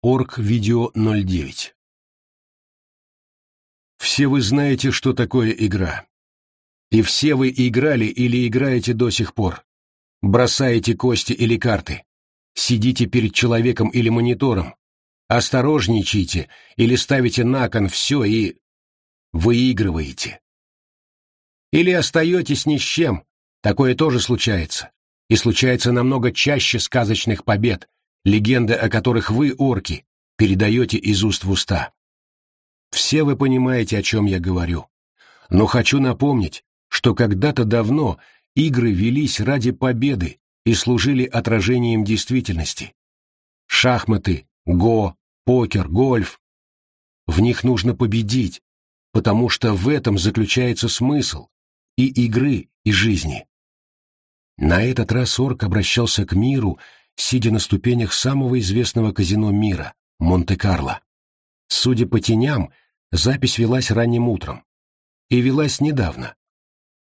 Орг-видео 09 Все вы знаете, что такое игра. И все вы играли или играете до сих пор. Бросаете кости или карты. Сидите перед человеком или монитором. Осторожничайте или ставите на кон все и... выигрываете. Или остаетесь ни с чем. Такое тоже случается. И случается намного чаще сказочных побед, легенды о которых вы, орки, передаете из уст в уста. Все вы понимаете, о чем я говорю. Но хочу напомнить, что когда-то давно игры велись ради победы и служили отражением действительности. Шахматы, го, покер, гольф. В них нужно победить, потому что в этом заключается смысл и игры, и жизни. На этот раз орк обращался к миру, сидя на ступенях самого известного казино мира — Монте-Карло. Судя по теням, запись велась ранним утром. И велась недавно,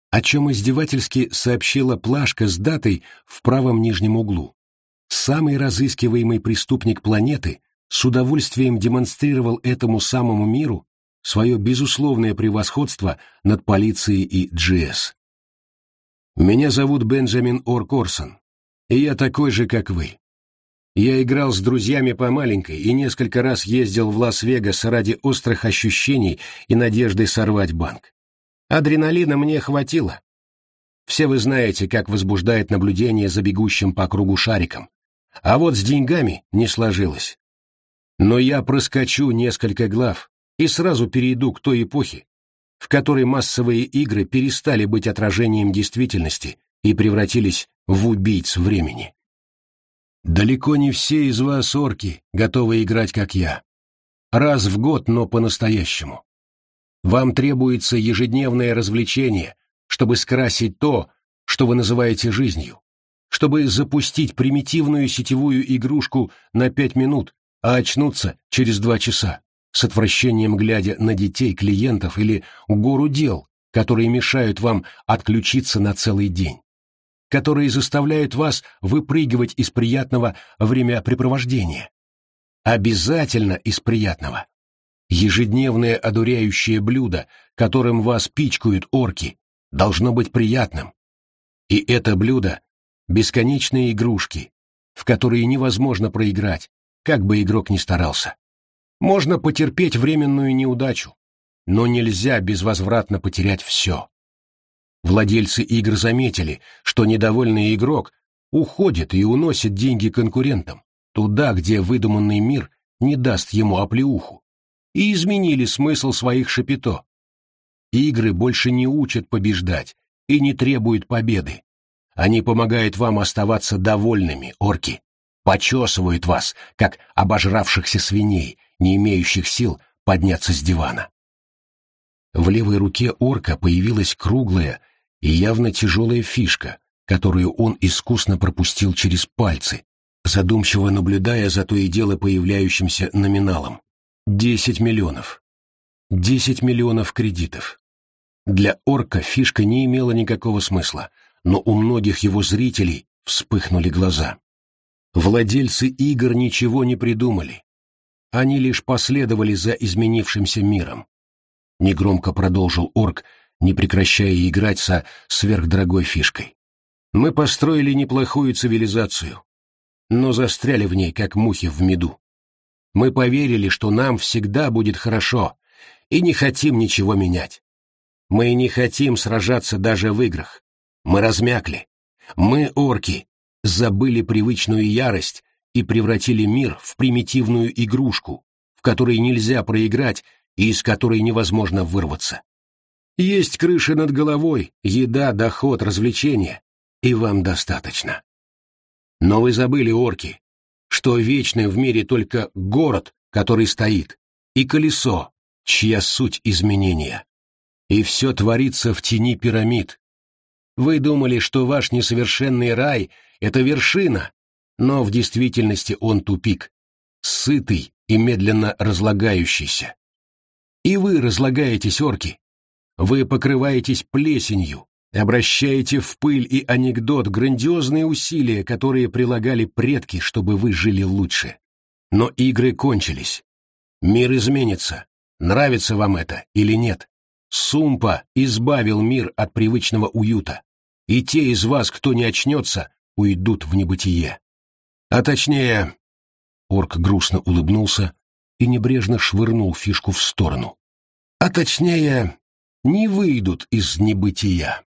о чем издевательски сообщила плашка с датой в правом нижнем углу. Самый разыскиваемый преступник планеты с удовольствием демонстрировал этому самому миру свое безусловное превосходство над полицией и GS. Меня зовут Бенджамин Оркорсон, и я такой же, как вы. Я играл с друзьями по маленькой и несколько раз ездил в Лас-Вегас ради острых ощущений и надежды сорвать банк. Адреналина мне хватило. Все вы знаете, как возбуждает наблюдение за бегущим по кругу шариком. А вот с деньгами не сложилось. Но я проскочу несколько глав и сразу перейду к той эпохе, в которой массовые игры перестали быть отражением действительности и превратились в убийц времени. Далеко не все из вас, орки, готовы играть, как я. Раз в год, но по-настоящему. Вам требуется ежедневное развлечение, чтобы скрасить то, что вы называете жизнью, чтобы запустить примитивную сетевую игрушку на пять минут, а очнуться через два часа, с отвращением глядя на детей, клиентов или гору дел, которые мешают вам отключиться на целый день, которые заставляют вас выпрыгивать из приятного времяпрепровождения. Обязательно из приятного. Ежедневное одуряющее блюдо, которым вас пичкают орки, должно быть приятным. И это блюдо — бесконечные игрушки, в которые невозможно проиграть, как бы игрок ни старался. Можно потерпеть временную неудачу, но нельзя безвозвратно потерять все. Владельцы игр заметили, что недовольный игрок уходит и уносит деньги конкурентам, туда, где выдуманный мир не даст ему оплеуху и изменили смысл своих шапито. Игры больше не учат побеждать и не требуют победы. Они помогают вам оставаться довольными, орки. Почесывают вас, как обожравшихся свиней, не имеющих сил подняться с дивана. В левой руке орка появилась круглая и явно тяжелая фишка, которую он искусно пропустил через пальцы, задумчиво наблюдая за то и дело появляющимся номиналом. Десять миллионов. Десять миллионов кредитов. Для орка фишка не имела никакого смысла, но у многих его зрителей вспыхнули глаза. Владельцы игр ничего не придумали. Они лишь последовали за изменившимся миром. Негромко продолжил орк, не прекращая играть со сверхдорогой фишкой. Мы построили неплохую цивилизацию, но застряли в ней, как мухи в меду. Мы поверили, что нам всегда будет хорошо, и не хотим ничего менять. Мы не хотим сражаться даже в играх. Мы размякли. Мы, орки, забыли привычную ярость и превратили мир в примитивную игрушку, в которой нельзя проиграть и из которой невозможно вырваться. Есть крыша над головой, еда, доход, развлечения, и вам достаточно. Но вы забыли, орки, что вечным в мире только город, который стоит, и колесо, чья суть изменения. И все творится в тени пирамид. Вы думали, что ваш несовершенный рай — это вершина, но в действительности он тупик, сытый и медленно разлагающийся. И вы разлагаетесь, орки. Вы покрываетесь плесенью, обращаете в пыль и анекдот грандиозные усилия, которые прилагали предки, чтобы вы жили лучше. Но игры кончились. Мир изменится. Нравится вам это или нет? Сумпа избавил мир от привычного уюта. И те из вас, кто не очнется, уйдут в небытие. А точнее... Орк грустно улыбнулся и небрежно швырнул фишку в сторону. А точнее, не выйдут из небытия.